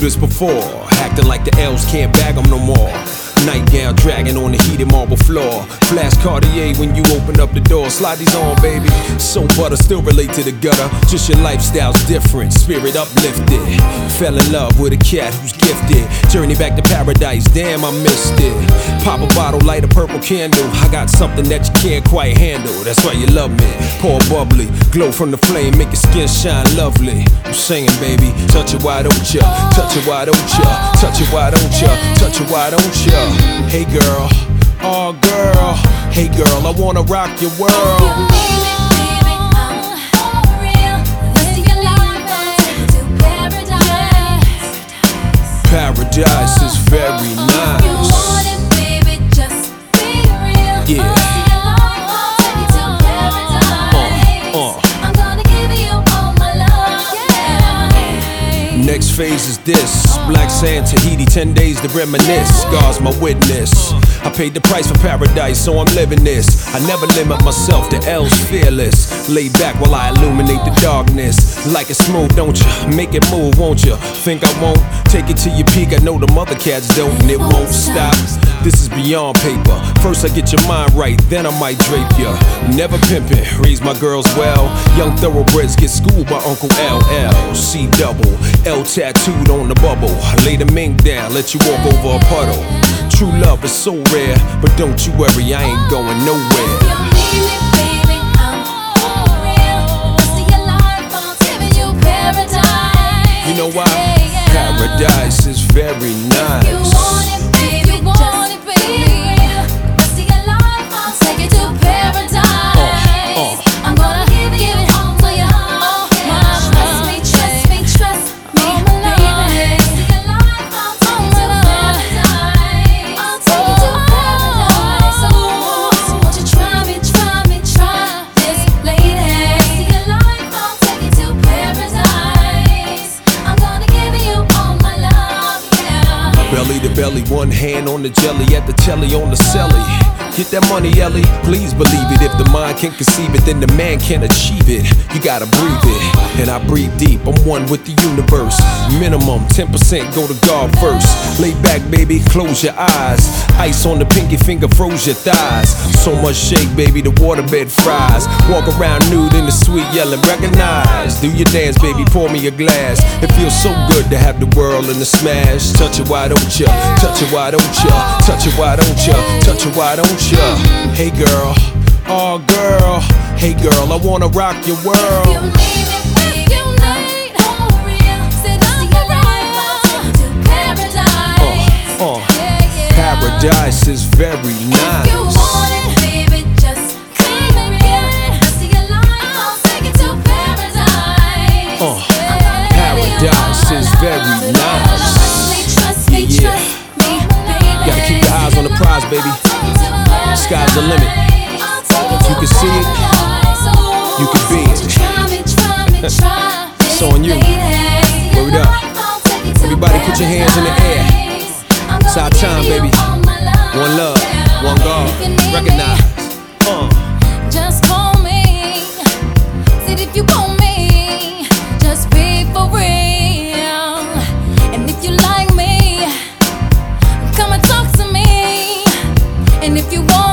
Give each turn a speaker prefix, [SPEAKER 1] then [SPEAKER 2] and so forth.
[SPEAKER 1] This before, acting like the L's can't bag them no more. Nightgown dragging on the heated marble floor. Flash Cartier when you open up the door. Slide these on, baby. So butter, still relate to the gutter. Just your lifestyle's different, spirit uplifted. Fell in love with a cat who's gifted. Journey back to paradise, damn, I missed it. Pop a bottle, light a purple candle. I got something that you can't quite handle. That's why you love me. Pour bubbly, glow from the flame, make your skin shine lovely. I'm singing, baby. Touch it, why don't ya? Touch it, why don't ya? Touch it, why don't ya? Touch it, why don't ya? Hey girl, oh girl, hey girl, I wanna rock your world. Paradise is very nice. Next phase is this. Black sand, Tahiti, 10 days to reminisce. God's my witness. I paid the price for paradise, so I'm living this. I never limit myself, the L's fearless. Lay back while I illuminate the darkness. Like it smooth, don't you? Make it move, won't you? Think I won't? Take it to your peak, I know the mother cats don't, and it won't stop. This is beyond paper. First I get your mind right, then I might drape ya. Never pimpin', raise my girls well. Young thoroughbreds get schooled by Uncle LL. C double, L tattooed on the bubble. Lay the mink down, let you walk over a puddle. True love is so rare, but don't you worry, I ain't going nowhere. You know why? Paradise is very nice. Belly to belly, one hand on the jelly, at the telly on the celly. Get that money, Ellie. Please believe it. If the mind can conceive it, then the man can achieve it. You gotta breathe it. And I breathe deep. I'm one with the universe. Minimum 10% go to God first. Lay back, baby, close your eyes. Ice on the pinky finger froze your thighs. So much shake, baby, the waterbed fries. Walk around nude in the suite yelling, recognize. Do your dance, baby, pour me a glass. It feels so good to have the world in the smash. Touch it, why don't ya? Touch it, why don't ya? Touch it, why don't ya? Touch it, why don't ya? Hey girl, oh girl, hey girl, I wanna rock your
[SPEAKER 2] You
[SPEAKER 1] world.
[SPEAKER 2] need me, you need real. Said see your life, I'll take you to paradise.
[SPEAKER 1] Uh,
[SPEAKER 2] Yeah, yeah.
[SPEAKER 1] paradise is very
[SPEAKER 2] You
[SPEAKER 1] nice.
[SPEAKER 2] want it, baby, just come and get it. See your life, I'll take you to paradise.
[SPEAKER 1] Uh,
[SPEAKER 2] I'm gonna give you
[SPEAKER 1] paradise is very nice.
[SPEAKER 2] Trust me, trust me,
[SPEAKER 1] Yeah.
[SPEAKER 2] trust me, baby.
[SPEAKER 1] Gotta keep your eyes on the prize, baby sky's the limit.
[SPEAKER 2] You
[SPEAKER 1] can see it, you can be it.
[SPEAKER 2] so
[SPEAKER 1] on you. Word up. Everybody put your hands in the air. It's our time, baby. One love, one God. Recognize. Uh.
[SPEAKER 2] Just call me. Said
[SPEAKER 3] if you want me, just be for real. And if you like me, come and talk to me. And
[SPEAKER 2] if you want